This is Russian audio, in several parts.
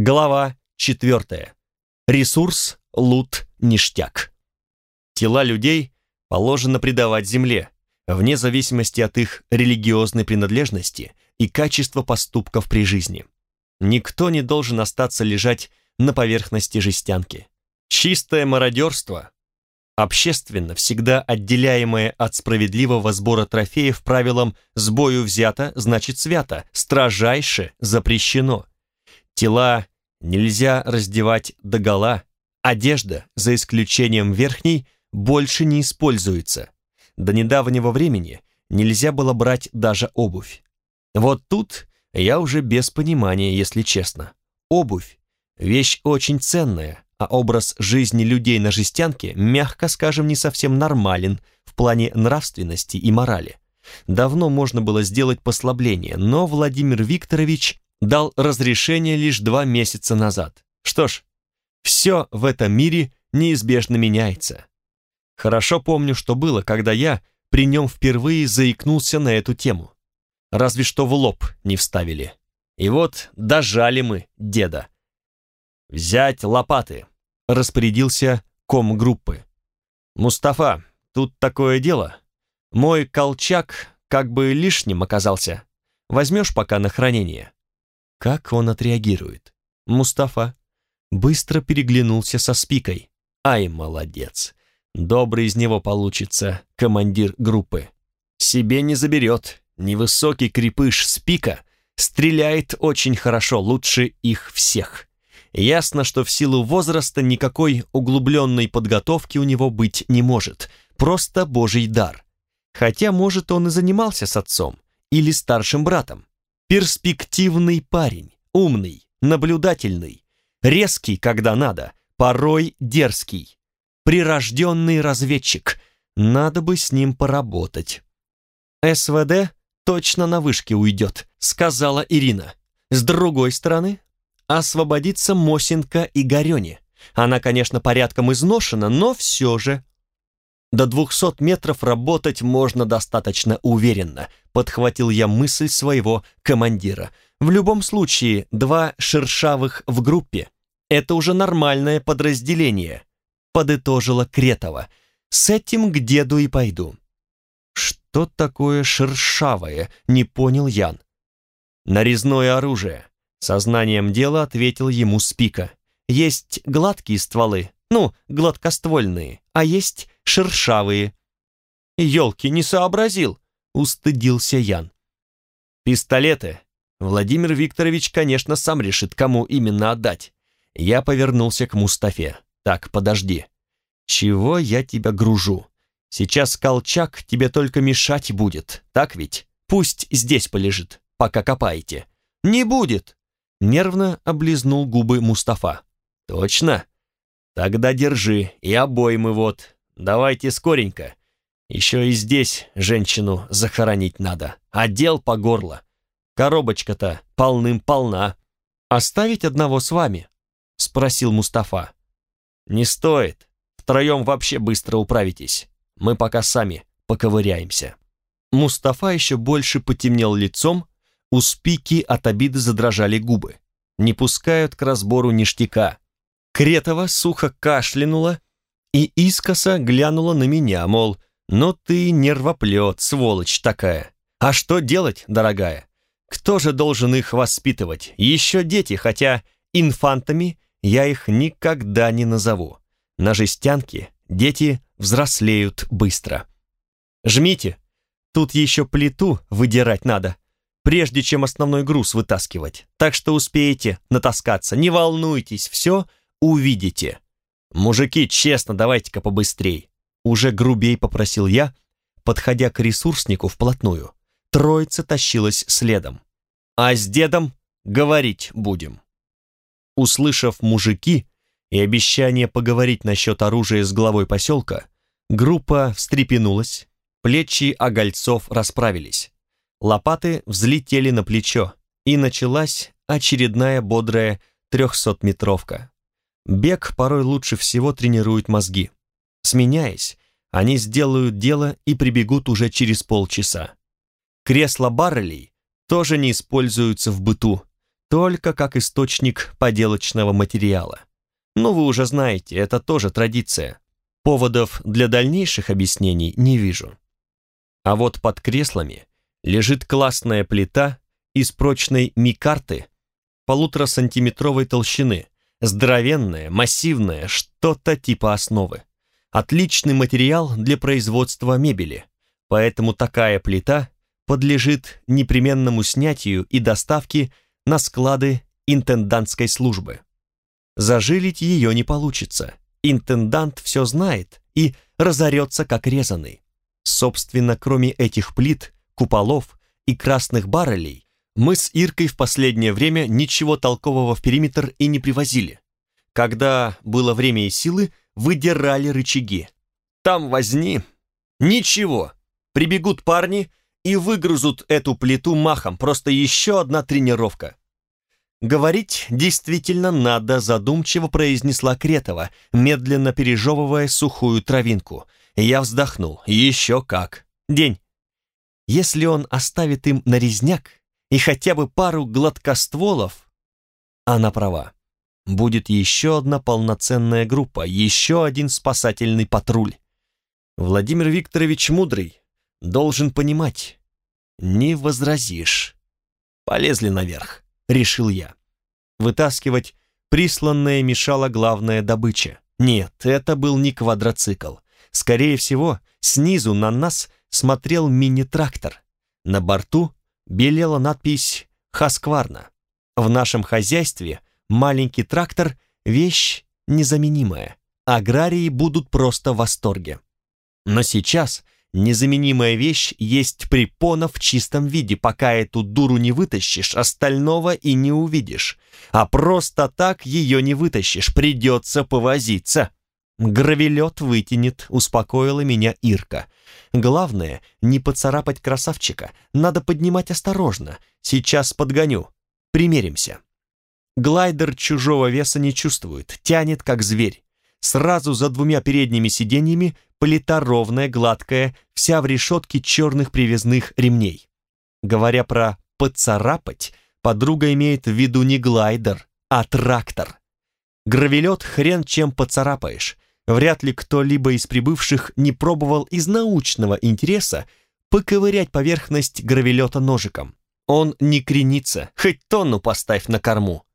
Глава 4. Ресурс, лут, ништяк. Тела людей положено предавать земле, вне зависимости от их религиозной принадлежности и качества поступков при жизни. Никто не должен остаться лежать на поверхности жестянки. Чистое мародерство, общественно всегда отделяемое от справедливого сбора трофеев правилом «с бою взято, значит свято», строжайше запрещено. Тела нельзя раздевать догола, одежда, за исключением верхней, больше не используется. До недавнего времени нельзя было брать даже обувь. Вот тут я уже без понимания, если честно. Обувь – вещь очень ценная, а образ жизни людей на жестянке, мягко скажем, не совсем нормален в плане нравственности и морали. Давно можно было сделать послабление, но Владимир Викторович дал разрешение лишь два месяца назад. Что ж, все в этом мире неизбежно меняется. Хорошо помню, что было, когда я при нем впервые заикнулся на эту тему. Разве что в лоб не вставили. И вот дожали мы деда. «Взять лопаты», — распорядился ком группы. «Мустафа, тут такое дело. Мой колчак как бы лишним оказался. Возьмешь пока на хранение?» Как он отреагирует? Мустафа быстро переглянулся со спикой. Ай, молодец. Добрый из него получится командир группы. Себе не заберет. Невысокий крепыш спика стреляет очень хорошо, лучше их всех. Ясно, что в силу возраста никакой углубленной подготовки у него быть не может. Просто божий дар. Хотя, может, он и занимался с отцом или старшим братом. Перспективный парень, умный, наблюдательный, резкий, когда надо, порой дерзкий. Прирожденный разведчик. Надо бы с ним поработать. СВД точно на вышке уйдет, сказала Ирина. С другой стороны, освободится Мосинка и Горёне. Она, конечно, порядком изношена, но все же до двухсот метров работать можно достаточно уверенно, подхватил я мысль своего командира. В любом случае, два шершавых в группе — это уже нормальное подразделение, подытожила Кретова. С этим к деду и пойду. Что такое шершавое, не понял Ян. Нарезное оружие. Сознанием дела ответил ему Спика. Есть гладкие стволы, ну, гладкоствольные, а есть шершавые. «Елки, не сообразил!» — устыдился Ян. «Пистолеты. Владимир Викторович, конечно, сам решит, кому именно отдать». Я повернулся к Мустафе. «Так, подожди. Чего я тебя гружу? Сейчас колчак тебе только мешать будет, так ведь? Пусть здесь полежит, пока копаете». «Не будет!» Нервно облизнул губы Мустафа. «Точно? Тогда держи, и обоймы вот. Давайте скоренько. Еще и здесь женщину захоронить надо. А дел по горло. Коробочка-то полным-полна. Оставить одного с вами? Спросил Мустафа. Не стоит. Втроем вообще быстро управитесь. Мы пока сами поковыряемся. Мустафа еще больше потемнел лицом, у спики от обиды задрожали губы. Не пускают к разбору ништяка. Кретова сухо кашлянула и искоса глянула на меня, мол, «Ну ты нервоплет, сволочь такая! А что делать, дорогая? Кто же должен их воспитывать? Еще дети, хотя инфантами я их никогда не назову. На жестянке дети взрослеют быстро. Жмите, тут еще плиту выдирать надо, прежде чем основной груз вытаскивать, так что успеете натаскаться, не волнуйтесь, все увидите. Мужики, честно, давайте-ка побыстрей. Уже грубей попросил я, подходя к ресурснику вплотную. Троица тащилась следом. А с дедом говорить будем. Услышав мужики и обещание поговорить насчет оружия с главой поселка, группа встрепенулась, плечи огольцов расправились. Лопаты взлетели на плечо, и началась очередная бодрая трехсотметровка. Бег порой лучше всего тренирует мозги. Сменяясь, они сделают дело и прибегут уже через полчаса. Кресла баррелей тоже не используются в быту. только как источник поделочного материала. Но вы уже знаете, это тоже традиция. Поводов для дальнейших объяснений не вижу. А вот под креслами лежит классная плита из прочной микарты полуторасантиметровой толщины, здоровенная, массивная, что-то типа основы. Отличный материал для производства мебели, поэтому такая плита подлежит непременному снятию и доставке на склады интендантской службы. Зажилить ее не получится. Интендант все знает и разорется как резанный. Собственно, кроме этих плит, куполов и красных баррелей, мы с Иркой в последнее время ничего толкового в периметр и не привозили. Когда было время и силы, выдирали рычаги. Там возни. Ничего. Прибегут парни и выгрызут эту плиту махом. Просто еще одна тренировка. «Говорить действительно надо», задумчиво произнесла Кретова, медленно пережевывая сухую травинку. Я вздохнул. «Еще как! День! Если он оставит им нарезняк, и хотя бы пару гладкостволов, она права. Будет еще одна полноценная группа, еще один спасательный патруль. Владимир Викторович Мудрый должен понимать. Не возразишь. Полезли наверх, решил я. Вытаскивать присланное мешала главная добыча. Нет, это был не квадроцикл. Скорее всего, снизу на нас смотрел мини-трактор. На борту белела надпись «Хаскварна». В нашем хозяйстве маленький трактор – вещь незаменимая. Аграрии будут просто в восторге. Но сейчас незаменимая вещь есть препона в чистом виде. Пока эту дуру не вытащишь, остального и не увидишь. А просто так ее не вытащишь, придется повозиться. «Гравелет вытянет», — успокоила меня Ирка. «Главное, не поцарапать красавчика. Надо поднимать осторожно. Сейчас подгоню. Примеримся». Глайдер чужого веса не чувствует, тянет как зверь. Сразу за двумя передними сиденьями плита ровная, гладкая, вся в решетке черных привязных ремней. Говоря про «поцарапать», подруга имеет в виду не глайдер, а трактор. Гравелет хрен чем поцарапаешь. Вряд ли кто-либо из прибывших не пробовал из научного интереса поковырять поверхность гравелета ножиком. Он не кренится, хоть тонну поставь на корму.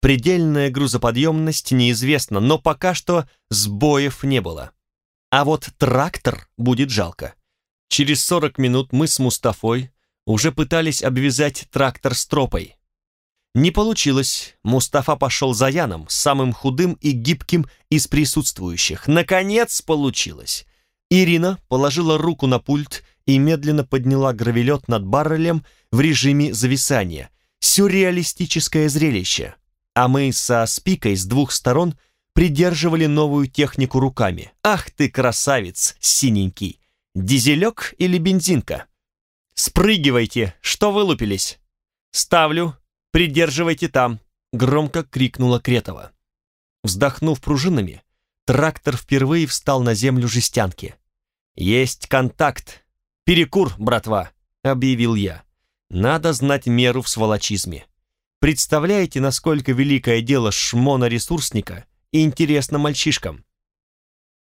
Предельная грузоподъемность неизвестна, но пока что сбоев не было. А вот трактор будет жалко. Через 40 минут мы с Мустафой уже пытались обвязать трактор стропой. Не получилось. Мустафа пошел за Яном, самым худым и гибким из присутствующих. Наконец получилось. Ирина положила руку на пульт и медленно подняла гравелет над баррелем в режиме зависания. Сюрреалистическое зрелище. А мы со спикой с двух сторон придерживали новую технику руками. Ах ты красавец, синенький! Дизелек или бензинка? Спрыгивайте, что вылупились? Ставлю, «Придерживайте там!» — громко крикнула Кретова. Вздохнув пружинами, трактор впервые встал на землю жестянки. «Есть контакт! Перекур, братва!» — объявил я. «Надо знать меру в сволочизме. Представляете, насколько великое дело шмона-ресурсника и интересно мальчишкам?»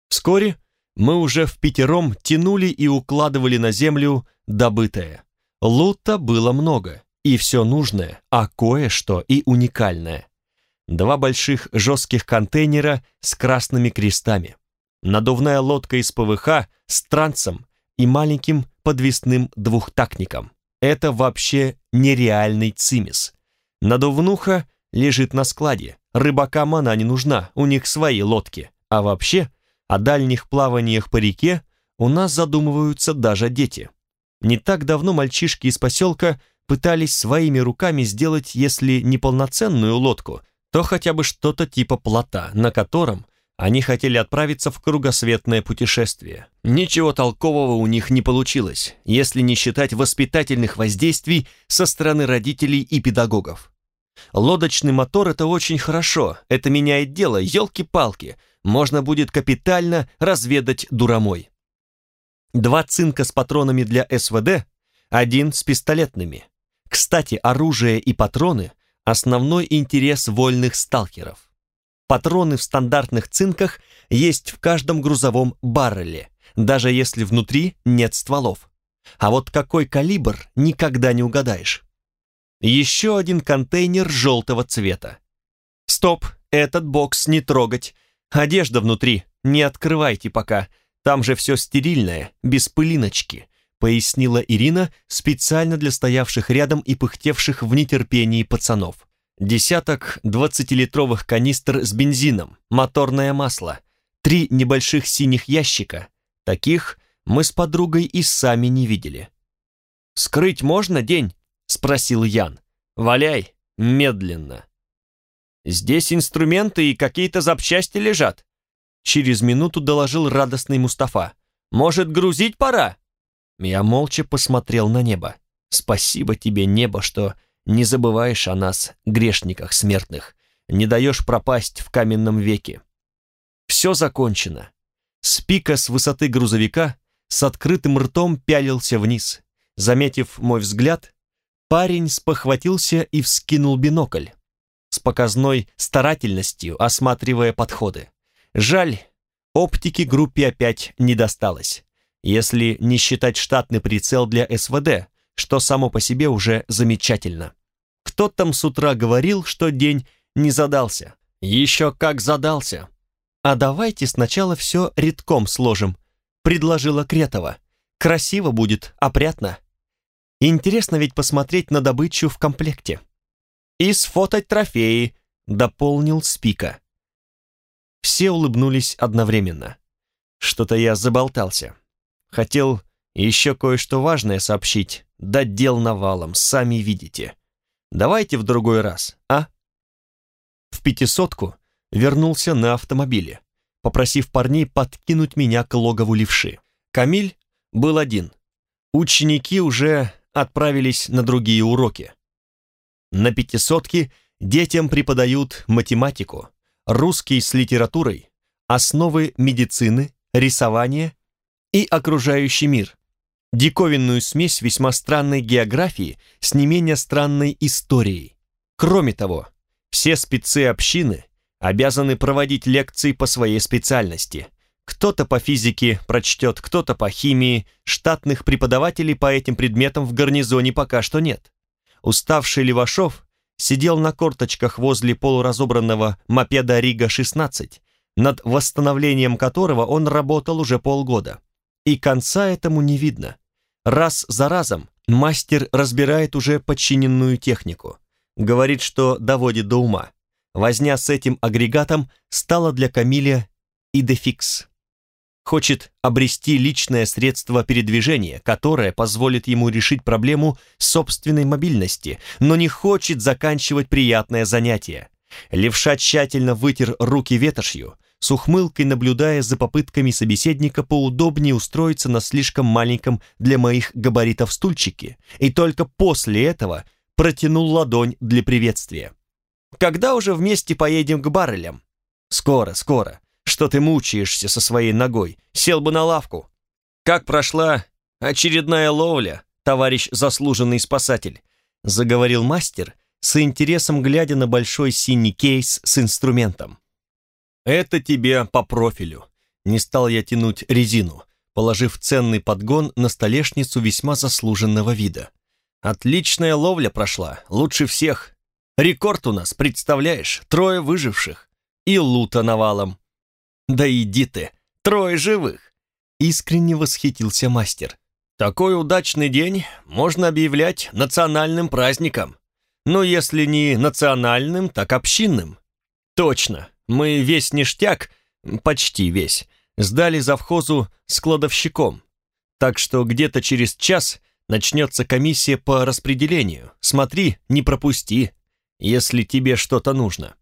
Вскоре мы уже в пятером тянули и укладывали на землю добытое. Лута было много и все нужное, а кое-что и уникальное. Два больших жестких контейнера с красными крестами, надувная лодка из ПВХ с трансом и маленьким подвесным двухтактником. Это вообще нереальный цимис. Надувнуха лежит на складе, рыбакам она не нужна, у них свои лодки. А вообще, о дальних плаваниях по реке у нас задумываются даже дети. Не так давно мальчишки из поселка пытались своими руками сделать, если не полноценную лодку, то хотя бы что-то типа плота, на котором они хотели отправиться в кругосветное путешествие. Ничего толкового у них не получилось, если не считать воспитательных воздействий со стороны родителей и педагогов. Лодочный мотор — это очень хорошо, это меняет дело, елки-палки, можно будет капитально разведать дуромой. Два цинка с патронами для СВД, один с пистолетными. Кстати, оружие и патроны основной интерес вольных сталкеров. Патроны в стандартных цинках есть в каждом грузовом барреле, даже если внутри нет стволов. А вот какой калибр никогда не угадаешь. Еще один контейнер желтого цвета. Стоп, этот бокс не трогать. Одежда внутри, не открывайте пока. Там же все стерильное, без пылиночки, пояснила Ирина специально для стоявших рядом и пыхтевших в нетерпении пацанов. Десяток двадцатилитровых канистр с бензином, моторное масло, три небольших синих ящика. Таких мы с подругой и сами не видели. «Скрыть можно день?» — спросил Ян. «Валяй, медленно». «Здесь инструменты и какие-то запчасти лежат», — через минуту доложил радостный Мустафа. «Может, грузить пора?» Я молча посмотрел на небо. «Спасибо тебе, небо, что не забываешь о нас, грешниках смертных, не даешь пропасть в каменном веке». Все закончено. С пика с высоты грузовика с открытым ртом пялился вниз. Заметив мой взгляд, парень спохватился и вскинул бинокль, с показной старательностью осматривая подходы. Жаль, оптики группе опять не досталось, если не считать штатный прицел для СВД, что само по себе уже замечательно. Кто там с утра говорил, что день не задался? Еще как задался. А давайте сначала все редком сложим, предложила Кретова. Красиво будет, опрятно. Интересно ведь посмотреть на добычу в комплекте. И сфотать трофеи, дополнил Спика. Все улыбнулись одновременно. Что-то я заболтался. Хотел еще кое-что важное сообщить, да дел навалом, сами видите. Давайте в другой раз, а? В пятисотку вернулся на автомобиле попросив парней подкинуть меня к логову левши. Камиль был один. Ученики уже отправились на другие уроки. На пятисотке детям преподают математику, русский с литературой, основы медицины, рисования и окружающий мир, диковинную смесь весьма странной географии с не менее странной историей. Кроме того, все спецы общины обязаны проводить лекции по своей специальности. Кто-то по физике прочтет, кто-то по химии. Штатных преподавателей по этим предметам в гарнизоне пока что нет. Уставший Левашов сидел на корточках возле полуразобранного мопеда Рига-16, над восстановлением которого он работал уже полгода. И конца этому не видно. Раз за разом мастер разбирает уже подчиненную технику. Говорит, что доводит до ума. Возня с этим агрегатом стала для Камиля идефикс. Хочет обрести личное средство передвижения, которое позволит ему решить проблему собственной мобильности, но не хочет заканчивать приятное занятие. Левша тщательно вытер руки ветошью, с ухмылкой наблюдая за попытками собеседника поудобнее устроиться на слишком маленьком для моих габаритов стульчике, и только после этого протянул ладонь для приветствия. Когда уже вместе поедем к баррелям? Скоро, скоро. Что ты мучаешься со своей ногой? Сел бы на лавку. Как прошла очередная ловля, товарищ заслуженный спасатель? Заговорил мастер, с интересом глядя на большой синий кейс с инструментом. Это тебе по профилю. Не стал я тянуть резину, положив ценный подгон на столешницу весьма заслуженного вида. Отличная ловля прошла, лучше всех. Рекорд у нас, представляешь, трое выживших. И лута навалом. Да иди ты, трое живых. Искренне восхитился мастер. Такой удачный день можно объявлять национальным праздником. Но если не национальным, так общинным. Точно, мы весь ништяк, почти весь, сдали завхозу с кладовщиком. Так что где-то через час начнется комиссия по распределению. Смотри, не пропусти если тебе что-то нужно.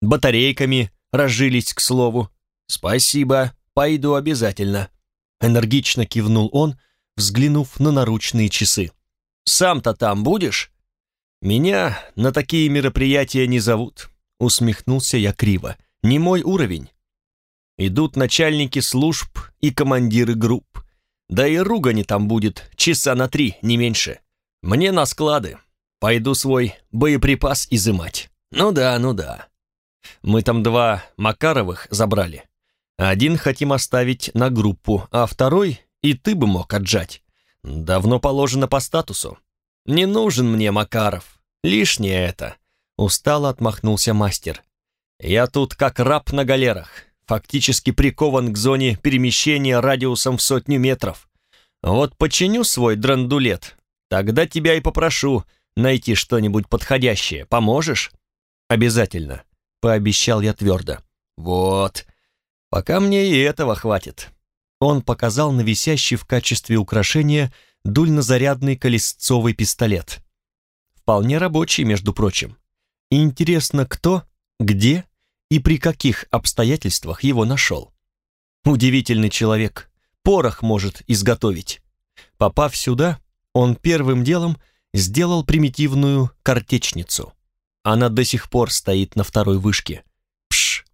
Батарейками разжились, к слову. Спасибо, пойду обязательно. Энергично кивнул он, взглянув на наручные часы. Сам-то там будешь? Меня на такие мероприятия не зовут, усмехнулся я криво. Не мой уровень. Идут начальники служб и командиры групп. Да и ругани там будет часа на три, не меньше. Мне на склады, Пойду свой боеприпас изымать. Ну да, ну да. Мы там два Макаровых забрали. Один хотим оставить на группу, а второй и ты бы мог отжать. Давно положено по статусу. Не нужен мне Макаров. Лишнее это. Устало отмахнулся мастер. Я тут как раб на галерах, фактически прикован к зоне перемещения радиусом в сотню метров. Вот починю свой драндулет, тогда тебя и попрошу найти что-нибудь подходящее. Поможешь? Обязательно, пообещал я твердо. Вот, пока мне и этого хватит. Он показал на висящий в качестве украшения дульнозарядный колесцовый пистолет. Вполне рабочий, между прочим. И интересно, кто, где и при каких обстоятельствах его нашел. Удивительный человек, порох может изготовить. Попав сюда, он первым делом сделал примитивную картечницу. Она до сих пор стоит на второй вышке. Пш!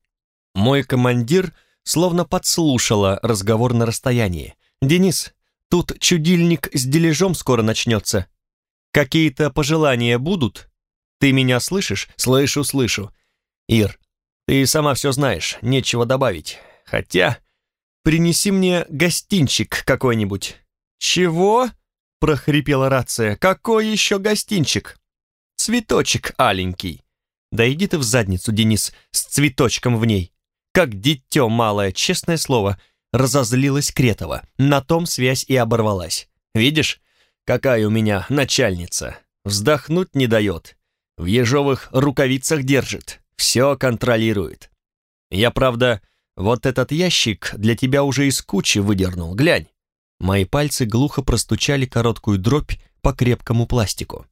Мой командир словно подслушала разговор на расстоянии. «Денис, тут чудильник с дележом скоро начнется. Какие-то пожелания будут? Ты меня слышишь?» «Слышу, слышу. Ир, ты сама все знаешь, нечего добавить. Хотя, принеси мне гостинчик какой-нибудь». «Чего?» — прохрипела рация. «Какой еще гостинчик?» «Цветочек аленький». «Да иди ты в задницу, Денис, с цветочком в ней. Как дитё малое, честное слово, разозлилась Кретова. На том связь и оборвалась. Видишь, какая у меня начальница. Вздохнуть не дает. В ежовых рукавицах держит. Все контролирует. Я, правда, вот этот ящик для тебя уже из кучи выдернул. Глянь. Мои пальцы глухо простучали короткую дробь по крепкому пластику.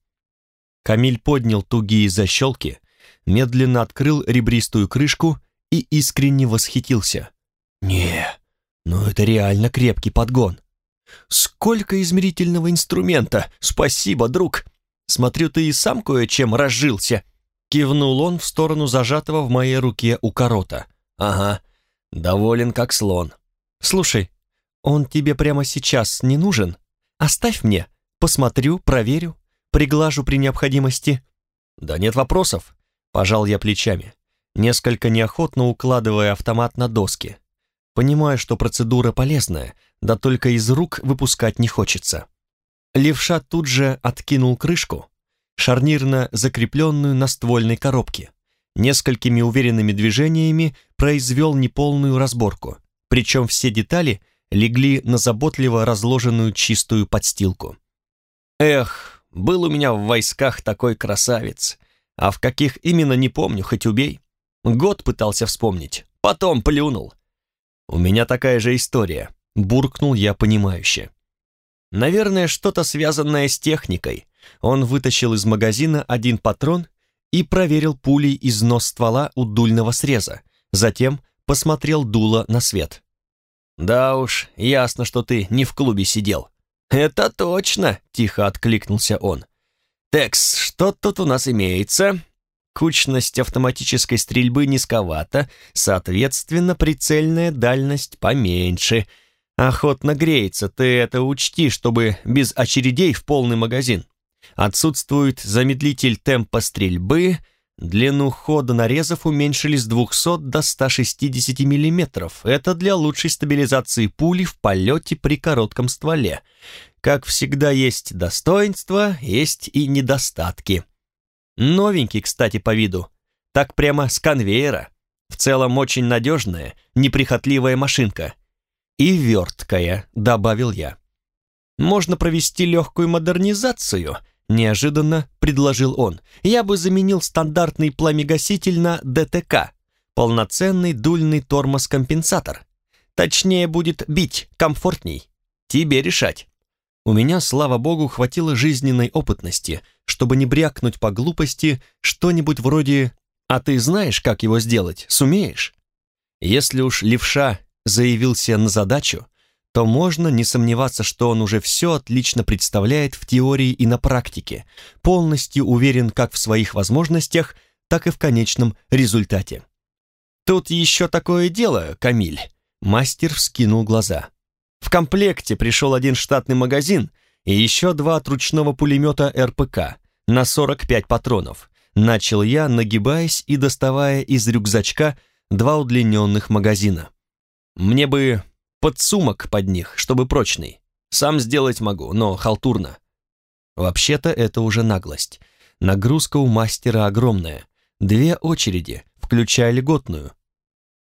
Камиль поднял тугие защелки, медленно открыл ребристую крышку и искренне восхитился. «Не, ну это реально крепкий подгон. Сколько измерительного инструмента! Спасибо, друг! Смотрю, ты и сам кое-чем разжился!» Кивнул он в сторону зажатого в моей руке у корота. «Ага, доволен как слон. Слушай, он тебе прямо сейчас не нужен? Оставь мне, посмотрю, проверю, приглажу при необходимости». «Да нет вопросов», — пожал я плечами несколько неохотно укладывая автомат на доски. Понимая, что процедура полезная, да только из рук выпускать не хочется. Левша тут же откинул крышку, шарнирно закрепленную на ствольной коробке. Несколькими уверенными движениями произвел неполную разборку, причем все детали легли на заботливо разложенную чистую подстилку. Эх, был у меня в войсках такой красавец, а в каких именно не помню, хоть убей. Год пытался вспомнить, потом плюнул. У меня такая же история, буркнул я понимающе. Наверное, что-то связанное с техникой. Он вытащил из магазина один патрон и проверил пулей износ ствола у дульного среза, затем посмотрел дуло на свет. «Да уж, ясно, что ты не в клубе сидел». «Это точно!» — тихо откликнулся он. «Текс, что тут у нас имеется?» Кучность автоматической стрельбы низковата, соответственно, прицельная дальность поменьше. Охотно греется, ты это учти, чтобы без очередей в полный магазин. Отсутствует замедлитель темпа стрельбы, длину хода нарезов уменьшили с 200 до 160 мм. Это для лучшей стабилизации пули в полете при коротком стволе. Как всегда есть достоинства, есть и недостатки. Новенький, кстати, по виду. Так прямо с конвейера. В целом очень надежная, неприхотливая машинка. И верткая, добавил я. Можно провести легкую модернизацию, неожиданно предложил он. Я бы заменил стандартный пламегаситель на ДТК, полноценный дульный тормоз-компенсатор. Точнее будет бить, комфортней. Тебе решать. У меня, слава богу, хватило жизненной опытности, чтобы не брякнуть по глупости что-нибудь вроде «А ты знаешь, как его сделать? Сумеешь?» Если уж левша заявился на задачу, то можно не сомневаться, что он уже все отлично представляет в теории и на практике, полностью уверен как в своих возможностях, так и в конечном результате. «Тут еще такое дело, Камиль», — мастер вскинул глаза. В комплекте пришел один штатный магазин и еще два от ручного пулемета РПК. на 45 патронов. Начал я, нагибаясь и доставая из рюкзачка два удлиненных магазина. Мне бы подсумок под них, чтобы прочный. Сам сделать могу, но халтурно. Вообще-то это уже наглость. Нагрузка у мастера огромная. Две очереди, включая льготную.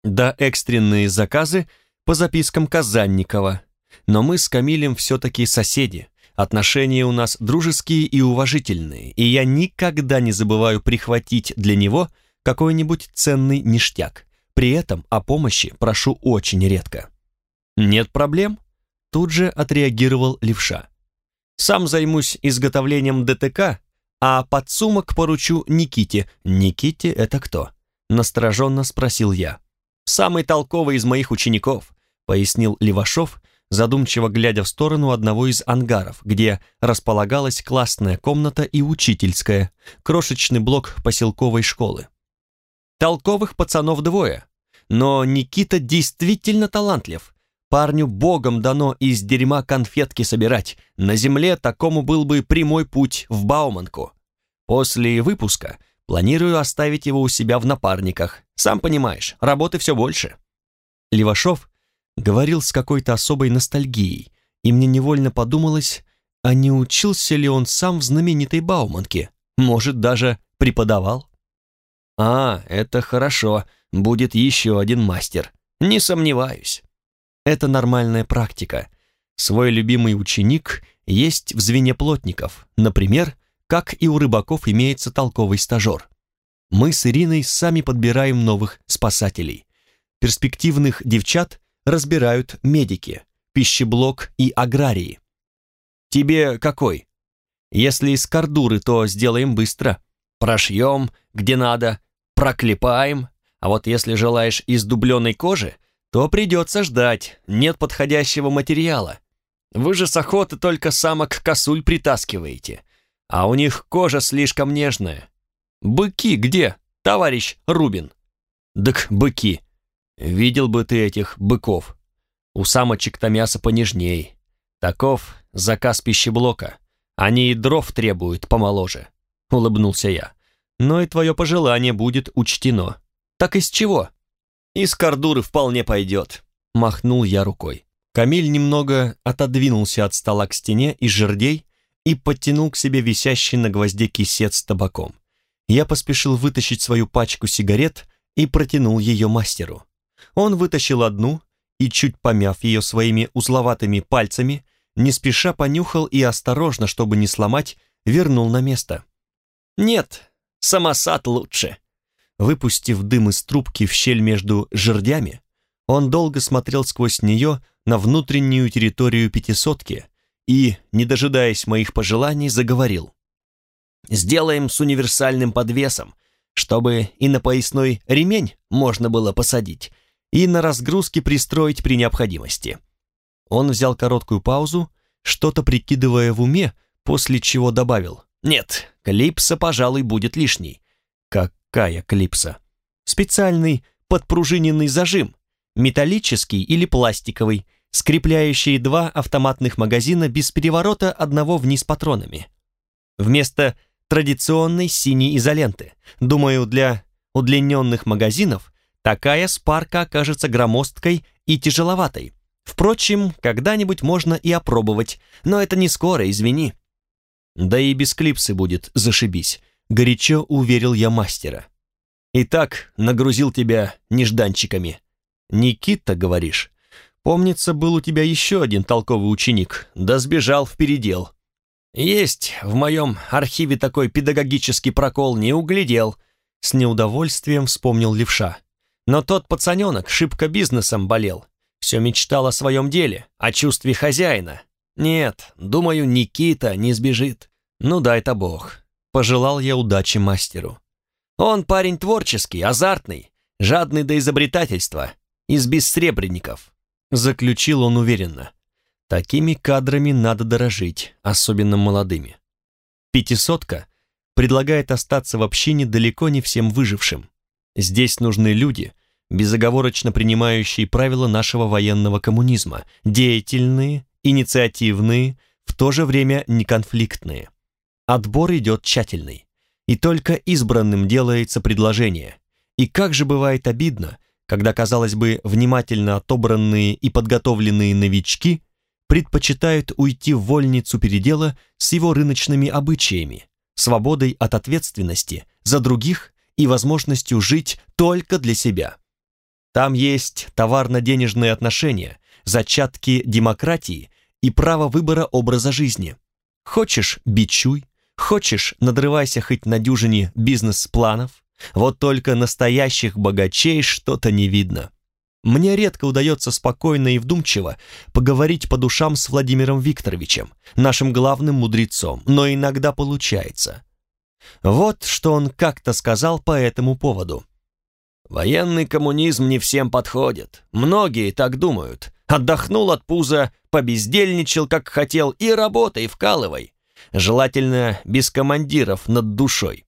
Да экстренные заказы по запискам Казанникова. Но мы с Камилем все-таки соседи. Отношения у нас дружеские и уважительные, и я никогда не забываю прихватить для него какой-нибудь ценный ништяк. При этом о помощи прошу очень редко. «Нет проблем», — тут же отреагировал левша. «Сам займусь изготовлением ДТК, а подсумок поручу Никите». «Никите — это кто?» — настороженно спросил я. «Самый толковый из моих учеников», — пояснил Левашов, задумчиво глядя в сторону одного из ангаров, где располагалась классная комната и учительская, крошечный блок поселковой школы. Толковых пацанов двое, но Никита действительно талантлив. Парню богом дано из дерьма конфетки собирать. На земле такому был бы прямой путь в Бауманку. После выпуска планирую оставить его у себя в напарниках. Сам понимаешь, работы все больше. Левашов говорил с какой-то особой ностальгией, и мне невольно подумалось, а не учился ли он сам в знаменитой Бауманке? Может, даже преподавал? А, это хорошо, будет еще один мастер. Не сомневаюсь. Это нормальная практика. Свой любимый ученик есть в звене плотников. Например, как и у рыбаков имеется толковый стажер. Мы с Ириной сами подбираем новых спасателей. Перспективных девчат разбирают медики, пищеблок и аграрии. Тебе какой? Если из кордуры, то сделаем быстро. Прошьем, где надо, проклепаем. А вот если желаешь из дубленой кожи, то придется ждать, нет подходящего материала. Вы же с охоты только самок косуль притаскиваете, а у них кожа слишком нежная. Быки где, товарищ Рубин? Дак быки, Видел бы ты этих быков. У самочек-то мясо понежней. Таков заказ пищеблока. Они и дров требуют помоложе. Улыбнулся я. Но и твое пожелание будет учтено. Так из чего? Из кордуры вполне пойдет. Махнул я рукой. Камиль немного отодвинулся от стола к стене из жердей и подтянул к себе висящий на гвозде кисет с табаком. Я поспешил вытащить свою пачку сигарет и протянул ее мастеру. Он вытащил одну и, чуть помяв ее своими узловатыми пальцами, не спеша понюхал и осторожно, чтобы не сломать, вернул на место. «Нет, самосад лучше». Выпустив дым из трубки в щель между жердями, он долго смотрел сквозь нее на внутреннюю территорию пятисотки и, не дожидаясь моих пожеланий, заговорил. «Сделаем с универсальным подвесом, чтобы и на поясной ремень можно было посадить, и на разгрузке пристроить при необходимости. Он взял короткую паузу, что-то прикидывая в уме, после чего добавил «Нет, клипса, пожалуй, будет лишней». «Какая клипса?» «Специальный подпружиненный зажим, металлический или пластиковый, скрепляющий два автоматных магазина без переворота одного вниз патронами. Вместо традиционной синей изоленты. Думаю, для удлиненных магазинов такая спарка окажется громоздкой и тяжеловатой. Впрочем, когда-нибудь можно и опробовать, но это не скоро, извини. Да и без клипсы будет, зашибись, горячо уверил я мастера. Итак, нагрузил тебя нежданчиками. Никита, говоришь? Помнится, был у тебя еще один толковый ученик, да сбежал в передел. Есть в моем архиве такой педагогический прокол, не углядел. С неудовольствием вспомнил левша. Но тот пацаненок шибко бизнесом болел. Все мечтал о своем деле, о чувстве хозяина. Нет, думаю, Никита не сбежит. Ну дай-то бог. Пожелал я удачи мастеру. Он парень творческий, азартный, жадный до изобретательства, из бессребренников. Заключил он уверенно. Такими кадрами надо дорожить, особенно молодыми. Пятисотка предлагает остаться в общине далеко не всем выжившим. Здесь нужны люди, безоговорочно принимающие правила нашего военного коммунизма, деятельные, инициативные, в то же время неконфликтные. Отбор идет тщательный, и только избранным делается предложение. И как же бывает обидно, когда, казалось бы, внимательно отобранные и подготовленные новички предпочитают уйти в вольницу передела с его рыночными обычаями, свободой от ответственности за других и возможностью жить только для себя. Там есть товарно-денежные отношения, зачатки демократии и право выбора образа жизни. Хочешь – бичуй, хочешь – надрывайся хоть на дюжине бизнес-планов, вот только настоящих богачей что-то не видно. Мне редко удается спокойно и вдумчиво поговорить по душам с Владимиром Викторовичем, нашим главным мудрецом, но иногда получается. Вот что он как-то сказал по этому поводу. «Военный коммунизм не всем подходит. Многие так думают. Отдохнул от пуза, побездельничал, как хотел, и работай, вкалывай. Желательно без командиров над душой.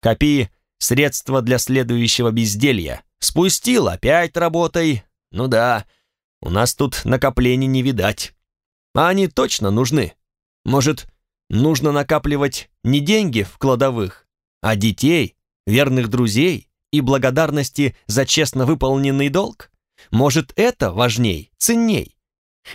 Копи средства для следующего безделья. Спустил, опять работай. Ну да, у нас тут накоплений не видать. А они точно нужны. Может, нужно накапливать не деньги в кладовых, а детей, верных друзей и благодарности за честно выполненный долг? Может, это важней, ценней?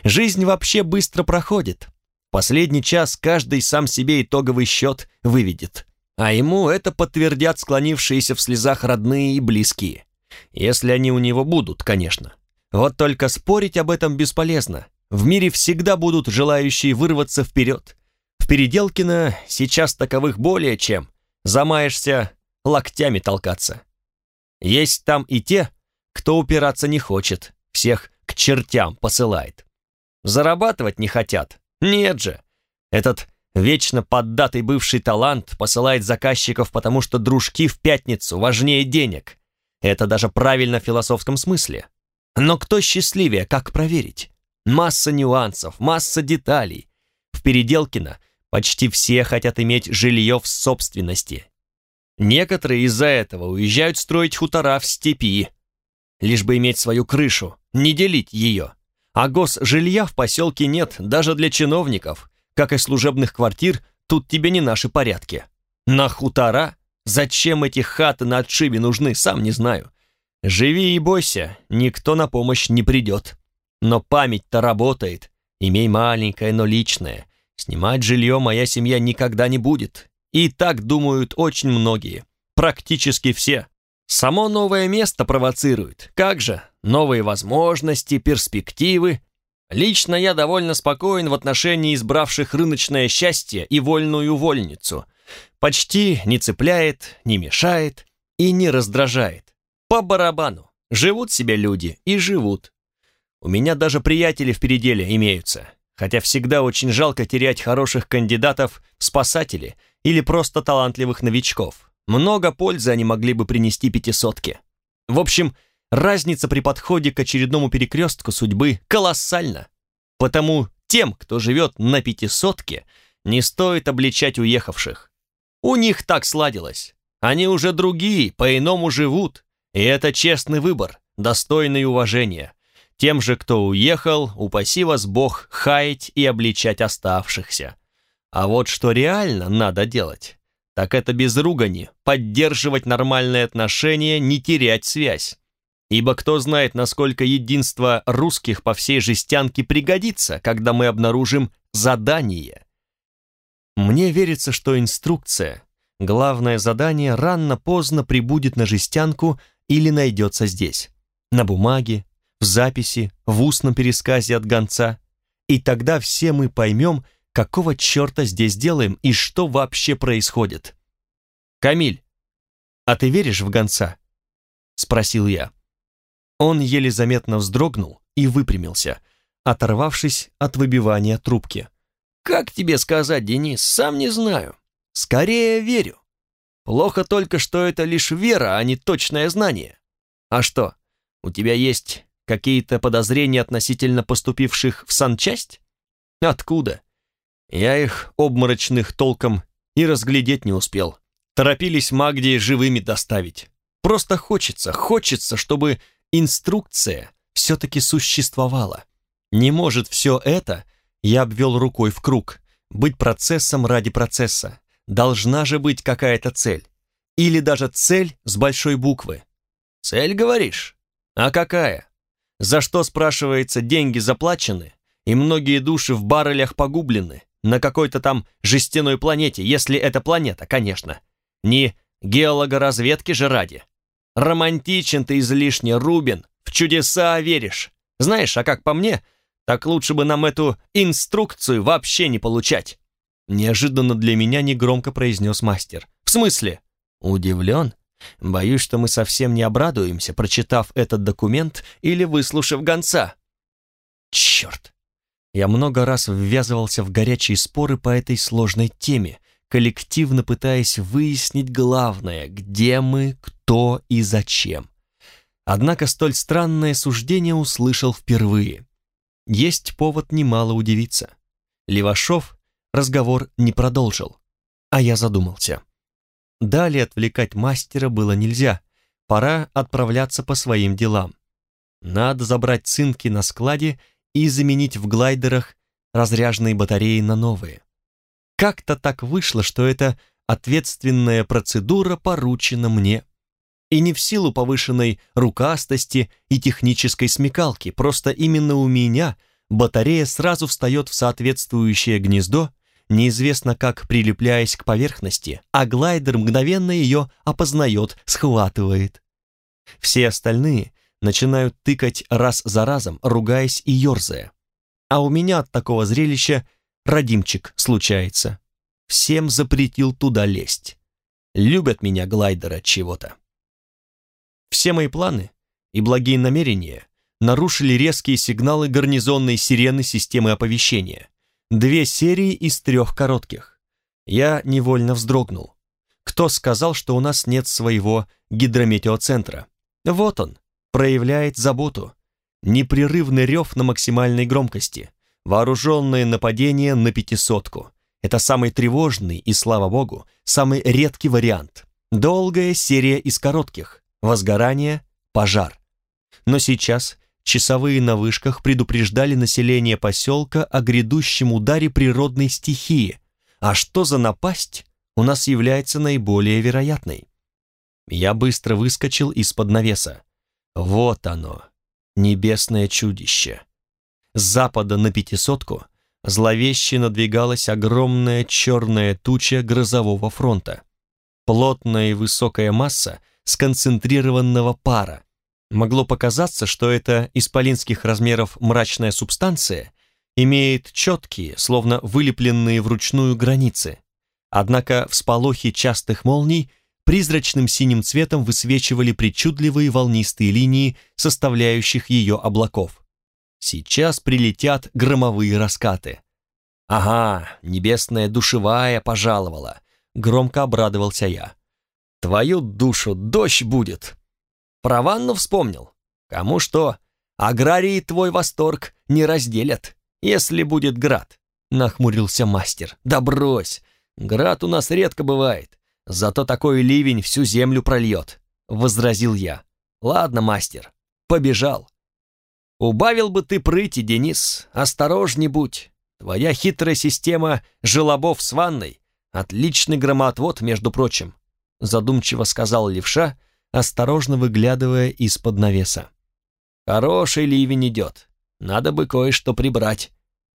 Жизнь вообще быстро проходит. Последний час каждый сам себе итоговый счет выведет. А ему это подтвердят склонившиеся в слезах родные и близкие. Если они у него будут, конечно. Вот только спорить об этом бесполезно. В мире всегда будут желающие вырваться вперед. В Переделкино сейчас таковых более чем. Замаешься локтями толкаться. Есть там и те, кто упираться не хочет, всех к чертям посылает. Зарабатывать не хотят? Нет же. Этот Вечно поддатый бывший талант посылает заказчиков, потому что дружки в пятницу важнее денег. Это даже правильно в философском смысле. Но кто счастливее, как проверить? Масса нюансов, масса деталей. В Переделкино почти все хотят иметь жилье в собственности. Некоторые из-за этого уезжают строить хутора в степи, лишь бы иметь свою крышу, не делить ее. А госжилья в поселке нет даже для чиновников, как и служебных квартир, тут тебе не наши порядки. На хутора? Зачем эти хаты на отшибе нужны, сам не знаю. Живи и бойся, никто на помощь не придет. Но память-то работает. Имей маленькое, но личное. Снимать жилье моя семья никогда не будет. И так думают очень многие. Практически все. Само новое место провоцирует. Как же? Новые возможности, перспективы. Лично я довольно спокоен в отношении избравших рыночное счастье и вольную вольницу. Почти не цепляет, не мешает и не раздражает. По барабану. Живут себе люди и живут. У меня даже приятели в переделе имеются, хотя всегда очень жалко терять хороших кандидатов в спасатели или просто талантливых новичков. Много пользы они могли бы принести пятисотке. В общем, разница при подходе к очередному перекрестку судьбы колоссальна. Потому тем, кто живет на пятисотке, не стоит обличать уехавших. У них так сладилось. Они уже другие, по-иному живут. И это честный выбор, достойный уважения. Тем же, кто уехал, упаси вас Бог хаять и обличать оставшихся. А вот что реально надо делать, так это без ругани, поддерживать нормальные отношения, не терять связь. Ибо кто знает, насколько единство русских по всей жестянке пригодится, когда мы обнаружим задание. Мне верится, что инструкция, главное задание, рано-поздно прибудет на жестянку или найдется здесь, на бумаге, в записи, в устном пересказе от гонца. И тогда все мы поймем, какого черта здесь делаем и что вообще происходит. «Камиль, а ты веришь в гонца?» — спросил я. Он еле заметно вздрогнул и выпрямился, оторвавшись от выбивания трубки. «Как тебе сказать, Денис, сам не знаю. Скорее верю. Плохо только, что это лишь вера, а не точное знание. А что, у тебя есть какие-то подозрения относительно поступивших в санчасть? Откуда? Я их обморочных толком и разглядеть не успел. Торопились Магдии живыми доставить. Просто хочется, хочется, чтобы инструкция все-таки существовала. Не может все это, я обвел рукой в круг, быть процессом ради процесса, должна же быть какая-то цель. Или даже цель с большой буквы. Цель, говоришь? А какая? За что, спрашивается, деньги заплачены, и многие души в баррелях погублены на какой-то там жестяной планете, если это планета, конечно. Не геологоразведки же ради. Романтичен ты излишне, Рубин, в чудеса веришь. Знаешь, а как по мне, так лучше бы нам эту инструкцию вообще не получать. Неожиданно для меня негромко произнес мастер. В смысле? Удивлен? Боюсь, что мы совсем не обрадуемся, прочитав этот документ или выслушав гонца. Черт! Я много раз ввязывался в горячие споры по этой сложной теме, коллективно пытаясь выяснить главное, где мы, кто и зачем. Однако столь странное суждение услышал впервые. Есть повод немало удивиться. Левашов разговор не продолжил, а я задумался. Далее отвлекать мастера было нельзя, пора отправляться по своим делам. Надо забрать цинки на складе и заменить в глайдерах разряженные батареи на новые. Как-то так вышло, что эта ответственная процедура поручена мне. И не в силу повышенной рукастости и технической смекалки, просто именно у меня батарея сразу встает в соответствующее гнездо, неизвестно как прилепляясь к поверхности, а глайдер мгновенно ее опознает, схватывает. Все остальные начинают тыкать раз за разом, ругаясь и ерзая. А у меня от такого зрелища родимчик случается. Всем запретил туда лезть. Любят меня глайдеры от чего-то. Все мои планы и благие намерения нарушили резкие сигналы гарнизонной сирены системы оповещения. Две серии из трех коротких. Я невольно вздрогнул. Кто сказал, что у нас нет своего гидрометеоцентра? Вот он, проявляет заботу. Непрерывный рев на максимальной громкости. Вооруженное нападение на пятисотку. Это самый тревожный и, слава богу, самый редкий вариант. Долгая серия из коротких. Возгорание, пожар. Но сейчас часовые на вышках предупреждали население поселка о грядущем ударе природной стихии. А что за напасть у нас является наиболее вероятной? Я быстро выскочил из-под навеса. Вот оно, небесное чудище. С запада на пятисотку зловеще надвигалась огромная черная туча грозового фронта. Плотная и высокая масса сконцентрированного пара, Могло показаться, что эта исполинских размеров мрачная субстанция имеет четкие, словно вылепленные вручную границы. Однако всполохи частых молний призрачным синим цветом высвечивали причудливые волнистые линии составляющих ее облаков. Сейчас прилетят громовые раскаты. «Ага, небесная душевая пожаловала», — громко обрадовался я. «Твою душу, дождь будет!» Про ванну вспомнил? Кому что, аграрии твой восторг не разделят, если будет град. Нахмурился мастер. Да брось, град у нас редко бывает, зато такой ливень всю землю прольет, возразил я. Ладно, мастер, побежал. Убавил бы ты прыти, Денис, осторожней будь. Твоя хитрая система желобов с ванной — отличный громоотвод, между прочим, задумчиво сказал левша, осторожно выглядывая из-под навеса. «Хороший ливень идет. Надо бы кое-что прибрать».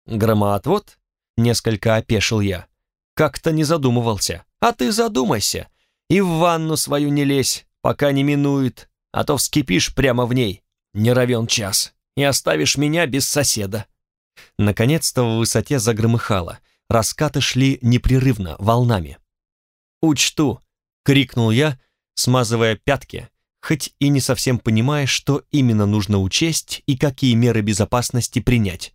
«Громоотвод?» — несколько опешил я. «Как-то не задумывался. А ты задумайся. И в ванну свою не лезь, пока не минует, а то вскипишь прямо в ней. Не равен час. И оставишь меня без соседа». Наконец-то в высоте загромыхало. Раскаты шли непрерывно, волнами. «Учту!» — крикнул я, смазывая пятки, хоть и не совсем понимая, что именно нужно учесть и какие меры безопасности принять.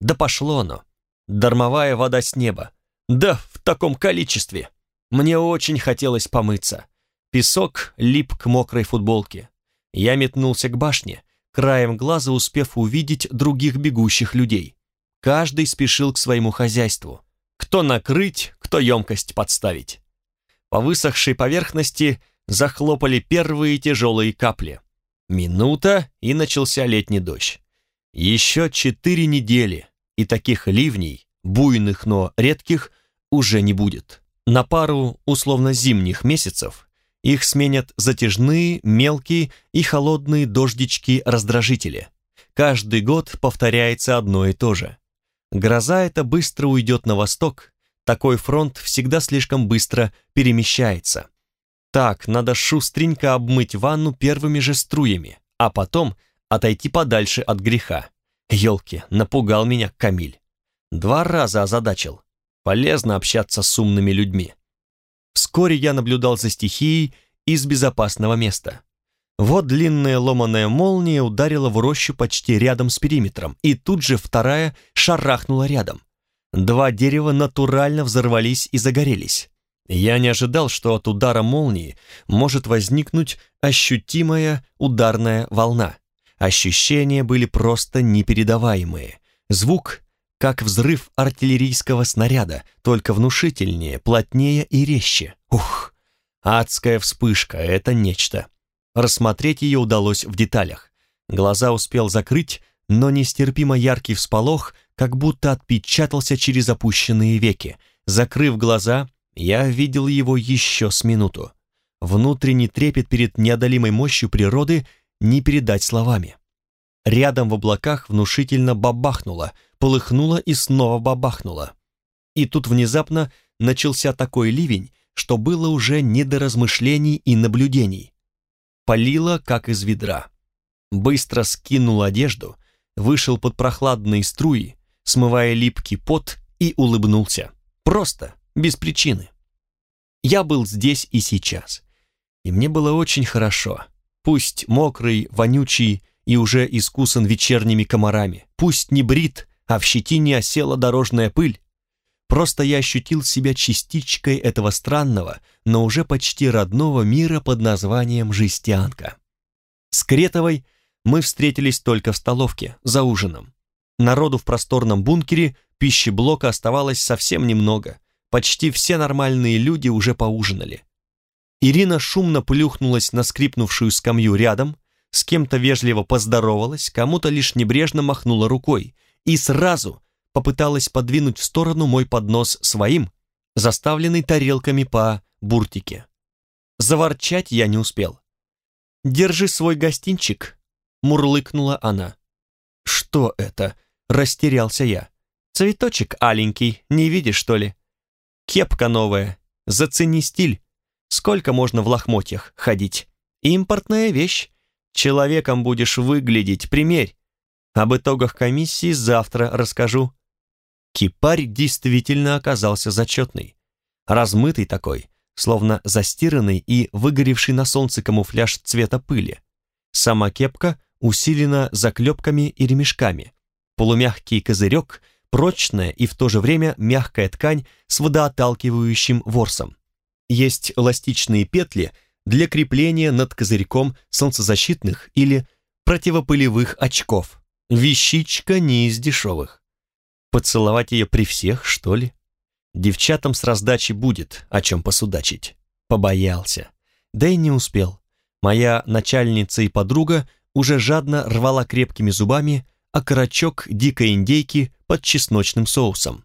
Да пошло оно. Дармовая вода с неба. Да, в таком количестве. Мне очень хотелось помыться. Песок лип к мокрой футболке. Я метнулся к башне, краем глаза успев увидеть других бегущих людей. Каждый спешил к своему хозяйству. Кто накрыть, кто емкость подставить. По высохшей поверхности захлопали первые тяжелые капли. Минута, и начался летний дождь. Еще четыре недели, и таких ливней, буйных, но редких, уже не будет. На пару условно-зимних месяцев их сменят затяжные, мелкие и холодные дождички-раздражители. Каждый год повторяется одно и то же. Гроза эта быстро уйдет на восток, такой фронт всегда слишком быстро перемещается. Так, надо шустренько обмыть ванну первыми же струями, а потом отойти подальше от греха. Ёлки, напугал меня Камиль. Два раза озадачил. Полезно общаться с умными людьми. Вскоре я наблюдал за стихией из безопасного места. Вот длинная ломаная молния ударила в рощу почти рядом с периметром, и тут же вторая шарахнула рядом. Два дерева натурально взорвались и загорелись. Я не ожидал, что от удара молнии может возникнуть ощутимая ударная волна. Ощущения были просто непередаваемые. Звук, как взрыв артиллерийского снаряда, только внушительнее, плотнее и резче. Ух! Адская вспышка — это нечто. Рассмотреть ее удалось в деталях. Глаза успел закрыть, но нестерпимо яркий всполох как будто отпечатался через опущенные веки. Закрыв глаза, я видел его еще с минуту. Внутренний трепет перед неодолимой мощью природы не передать словами. Рядом в облаках внушительно бабахнуло, полыхнуло и снова бабахнуло. И тут внезапно начался такой ливень, что было уже не до размышлений и наблюдений. Полило, как из ведра. Быстро скинул одежду, вышел под прохладные струи, смывая липкий пот, и улыбнулся. Просто, без причины. Я был здесь и сейчас. И мне было очень хорошо. Пусть мокрый, вонючий и уже искусан вечерними комарами. Пусть не брит, а в щетине осела дорожная пыль. Просто я ощутил себя частичкой этого странного, но уже почти родного мира под названием Жестянка. С Кретовой мы встретились только в столовке, за ужином. Народу в просторном бункере пищеблока оставалось совсем немного. Почти все нормальные люди уже поужинали. Ирина шумно плюхнулась на скрипнувшую скамью рядом, с кем-то вежливо поздоровалась, кому-то лишь небрежно махнула рукой и сразу попыталась подвинуть в сторону мой поднос своим, заставленный тарелками по буртике. Заворчать я не успел. «Держи свой гостинчик», — мурлыкнула она. «Что это?» Растерялся я. Цветочек аленький, не видишь, что ли? Кепка новая, зацени стиль. Сколько можно в лохмотьях ходить? Импортная вещь. Человеком будешь выглядеть, примерь. Об итогах комиссии завтра расскажу. Кипарь действительно оказался зачетный. Размытый такой, словно застиранный и выгоревший на солнце камуфляж цвета пыли. Сама кепка усилена заклепками и ремешками полумягкий козырек, прочная и в то же время мягкая ткань с водоотталкивающим ворсом. Есть эластичные петли для крепления над козырьком солнцезащитных или противопылевых очков. Вещичка не из дешевых. Поцеловать ее при всех, что ли? Девчатам с раздачи будет, о чем посудачить. Побоялся. Да и не успел. Моя начальница и подруга уже жадно рвала крепкими зубами окорочок дикой индейки под чесночным соусом.